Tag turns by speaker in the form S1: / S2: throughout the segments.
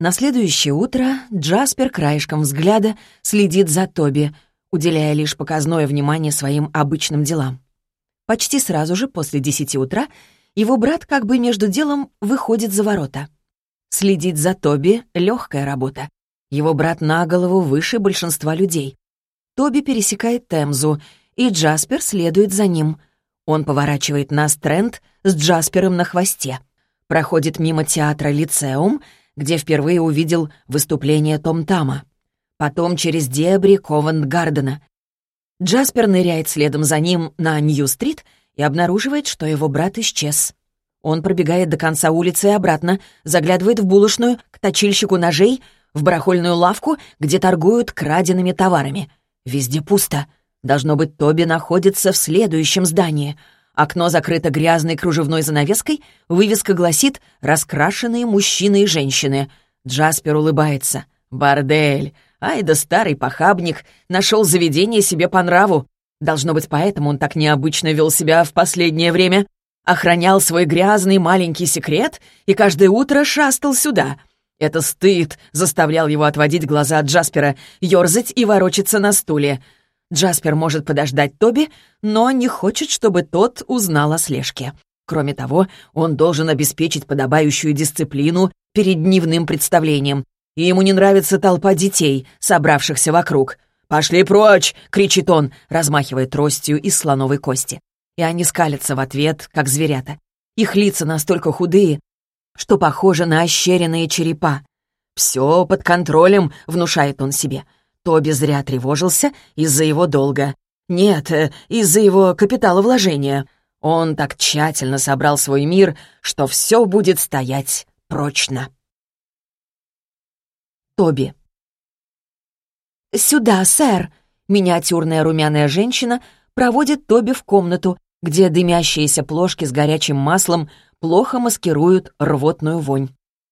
S1: На следующее утро Джаспер краешком взгляда следит за Тоби, уделяя лишь показное внимание своим обычным делам. Почти сразу же, после десяти утра, его брат как бы между делом выходит за ворота. Следить за Тоби — легкая работа. Его брат на голову выше большинства людей. Тоби пересекает Темзу, и Джаспер следует за ним. Он поворачивает на Стрэнд с Джаспером на хвосте. Проходит мимо театра «Лицеум», где впервые увидел выступление Том Тама. Потом через дебри Ковент-Гардена. Джаспер ныряет следом за ним на Нью-стрит и обнаруживает, что его брат исчез. Он пробегает до конца улицы и обратно, заглядывает в булочную, к точильщику ножей, в барахольную лавку, где торгуют краденными товарами. Везде пусто. Должно быть, Тоби находится в следующем здании. Окно закрыто грязной кружевной занавеской, вывеска гласит «Раскрашенные мужчины и женщины». Джаспер улыбается. «Бордель! Ай да старый похабник! Нашел заведение себе по нраву! Должно быть, поэтому он так необычно вел себя в последнее время. Охранял свой грязный маленький секрет и каждое утро шастал сюда. Это стыд заставлял его отводить глаза от Джаспера, ерзать и ворочаться на стуле. Джаспер может подождать Тоби, но не хочет, чтобы тот узнал о слежке. Кроме того, он должен обеспечить подобающую дисциплину перед дневным представлением. И ему не нравится толпа детей, собравшихся вокруг. «Пошли прочь!» — кричит он, размахивая тростью из слоновой кости. И они скалятся в ответ, как зверята. Их лица настолько худые, что похожи на ощеренные черепа. «Все под контролем», — внушает он себе. Тоби зря тревожился из-за его долга. Нет, э, из-за его капиталовложения. Он так тщательно собрал свой мир, что все будет стоять прочно. Тоби. «Сюда, сэр!» Миниатюрная румяная женщина проводит Тоби в комнату, где дымящиеся плошки с горячим маслом плохо маскируют рвотную вонь.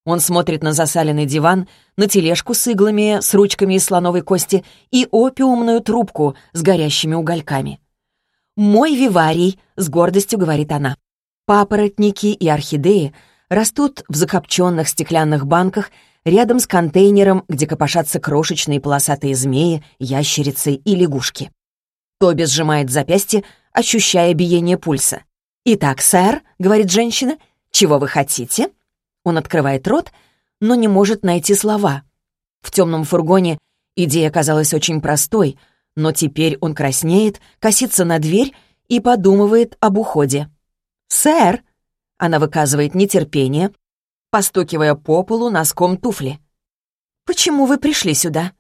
S1: Он смотрит на засаленный диван, на тележку с иглами, с ручками из слоновой кости и опиумную трубку с горящими угольками. «Мой виварий», — с гордостью говорит она. Папоротники и орхидеи растут в закопченных стеклянных банках рядом с контейнером, где копошатся крошечные полосатые змеи, ящерицы и лягушки. Тоби сжимает запястье, ощущая биение пульса. «Итак, сэр», — говорит женщина, — «чего вы хотите?» Он открывает рот, но не может найти слова. В темном фургоне идея казалась очень простой, но теперь он краснеет, косится на дверь и подумывает об уходе. «Сэр!» — она выказывает нетерпение, постукивая по полу носком туфли. «Почему вы пришли сюда?»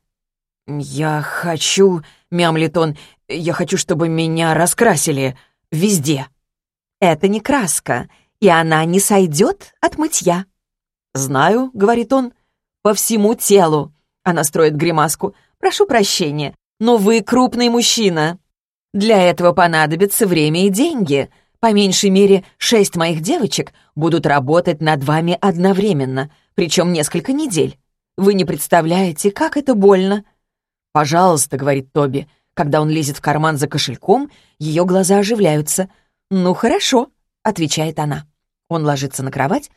S1: «Я хочу...» — мямлит он. «Я хочу, чтобы меня раскрасили. Везде». «Это не краска, и она не сойдет от мытья». «Знаю», — говорит он, — «по всему телу». Она строит гримаску. «Прошу прощения, но вы крупный мужчина. Для этого понадобится время и деньги. По меньшей мере, шесть моих девочек будут работать над вами одновременно, причем несколько недель. Вы не представляете, как это больно». «Пожалуйста», — говорит Тоби. Когда он лезет в карман за кошельком, ее глаза оживляются. «Ну, хорошо», — отвечает она. Он ложится на кровать,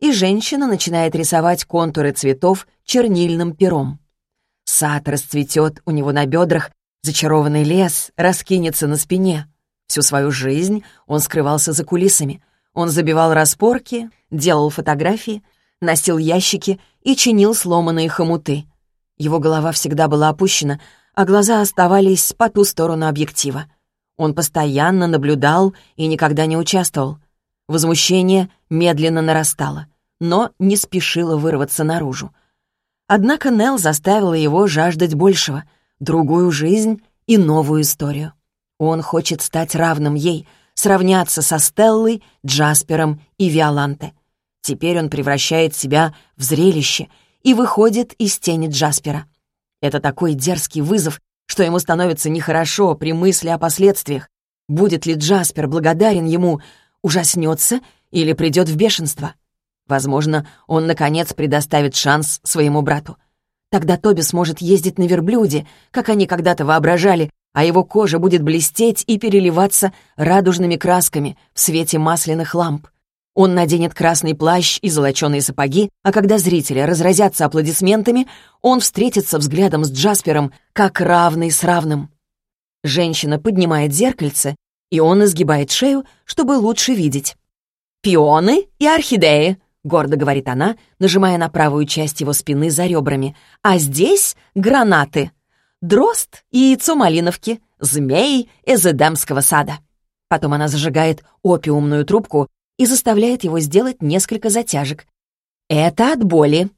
S1: и женщина начинает рисовать контуры цветов чернильным пером. Сад расцветет у него на бедрах, зачарованный лес раскинется на спине. Всю свою жизнь он скрывался за кулисами. Он забивал распорки, делал фотографии, носил ящики и чинил сломанные хомуты. Его голова всегда была опущена, а глаза оставались по ту сторону объектива. Он постоянно наблюдал и никогда не участвовал. Возмущение медленно нарастало, но не спешило вырваться наружу. Однако Нелл заставила его жаждать большего, другую жизнь и новую историю. Он хочет стать равным ей, сравняться со Стеллой, Джаспером и Виоланте. Теперь он превращает себя в зрелище и выходит из тени Джаспера. Это такой дерзкий вызов, что ему становится нехорошо при мысли о последствиях. Будет ли Джаспер благодарен ему, ужаснется или придет в бешенство? Возможно, он, наконец, предоставит шанс своему брату. Тогда Тоби сможет ездить на верблюде, как они когда-то воображали, а его кожа будет блестеть и переливаться радужными красками в свете масляных ламп. Он наденет красный плащ и золоченые сапоги, а когда зрители разразятся аплодисментами, он встретится взглядом с Джаспером, как равный с равным. Женщина поднимает зеркальце, и он изгибает шею, чтобы лучше видеть. «Пионы и орхидеи», — гордо говорит она, нажимая на правую часть его спины за ребрами. «А здесь — дрозд и яйцо малиновки, змей из Эдемского сада». Потом она зажигает опиумную трубку и заставляет его сделать несколько затяжек. «Это от боли».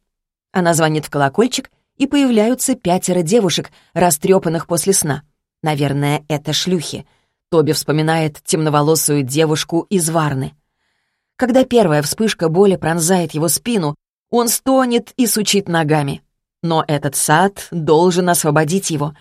S1: Она звонит в колокольчик, и появляются пятеро девушек, растрепанных после сна. Наверное, это шлюхи. Тоби вспоминает темноволосую девушку из Варны. Когда первая вспышка боли пронзает его спину, он стонет и сучит ногами. Но этот сад должен освободить его.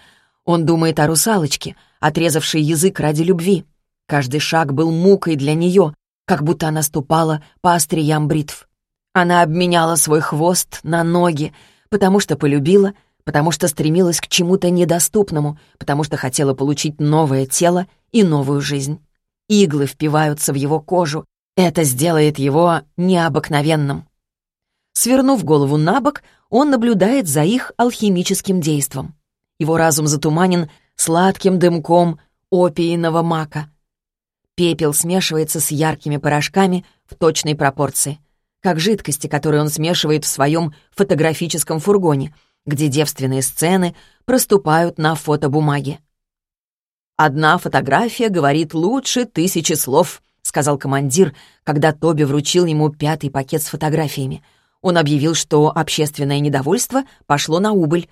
S1: Он думает о русалочке, отрезавшей язык ради любви. Каждый шаг был мукой для нее, как будто она ступала по остриям бритв. Она обменяла свой хвост на ноги, потому что полюбила, потому что стремилась к чему-то недоступному, потому что хотела получить новое тело и новую жизнь. Иглы впиваются в его кожу. Это сделает его необыкновенным. Свернув голову на бок, он наблюдает за их алхимическим действом. Его разум затуманен сладким дымком опийного мака — Пепел смешивается с яркими порошками в точной пропорции, как жидкости, которые он смешивает в своем фотографическом фургоне, где девственные сцены проступают на фотобумаге. «Одна фотография говорит лучше тысячи слов», — сказал командир, когда Тоби вручил ему пятый пакет с фотографиями. Он объявил, что общественное недовольство пошло на убыль.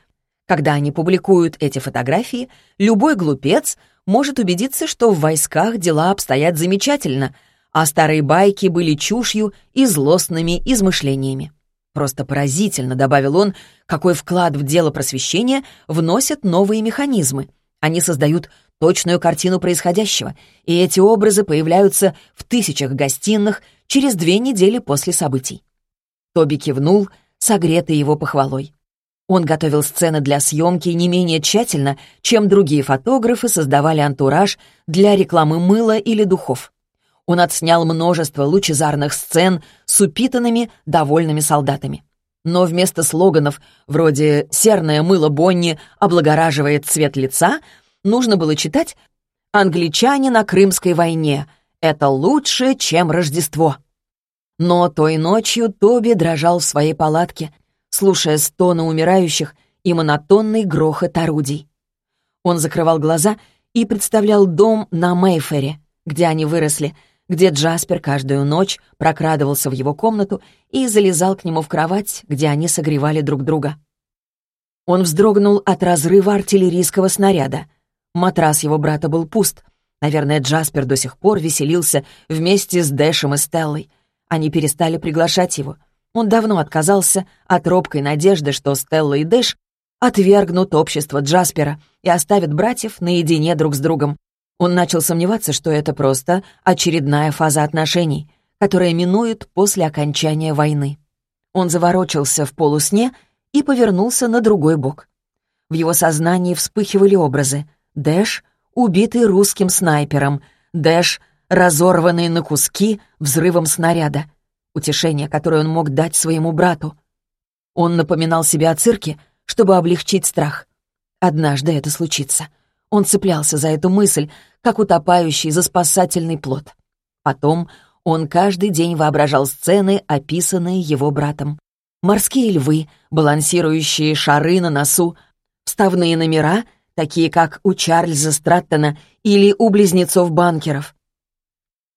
S1: Когда они публикуют эти фотографии, любой глупец может убедиться, что в войсках дела обстоят замечательно, а старые байки были чушью и злостными измышлениями. Просто поразительно, добавил он, какой вклад в дело просвещения вносят новые механизмы. Они создают точную картину происходящего, и эти образы появляются в тысячах гостиных через две недели после событий. Тоби кивнул, согретый его похвалой. Он готовил сцены для съемки не менее тщательно, чем другие фотографы создавали антураж для рекламы мыла или духов. Он отснял множество лучезарных сцен с упитанными, довольными солдатами. Но вместо слоганов вроде «серное мыло Бонни облагораживает цвет лица» нужно было читать «Англичане на Крымской войне. Это лучше, чем Рождество». Но той ночью Тоби дрожал в своей палатке, слушая стоны умирающих и монотонный грохот орудий. Он закрывал глаза и представлял дом на Мейфере, где они выросли, где Джаспер каждую ночь прокрадывался в его комнату и залезал к нему в кровать, где они согревали друг друга. Он вздрогнул от разрыва артиллерийского снаряда. Матрас его брата был пуст. Наверное, Джаспер до сих пор веселился вместе с Дэшем и Стеллой. Они перестали приглашать его — он давно отказался от робкой надежды, что Стелла и Дэш отвергнут общество Джаспера и оставят братьев наедине друг с другом. Он начал сомневаться, что это просто очередная фаза отношений, которая минует после окончания войны. Он заворочился в полусне и повернулся на другой бок. В его сознании вспыхивали образы. Дэш, убитый русским снайпером, Дэш, разорванный на куски взрывом снаряда, утешение, которое он мог дать своему брату. Он напоминал себе о цирке, чтобы облегчить страх. Однажды это случится. Он цеплялся за эту мысль, как утопающий за спасательный плод. Потом он каждый день воображал сцены, описанные его братом. Морские львы, балансирующие шары на носу, вставные номера, такие как у Чарльза Страттона или у близнецов-банкеров,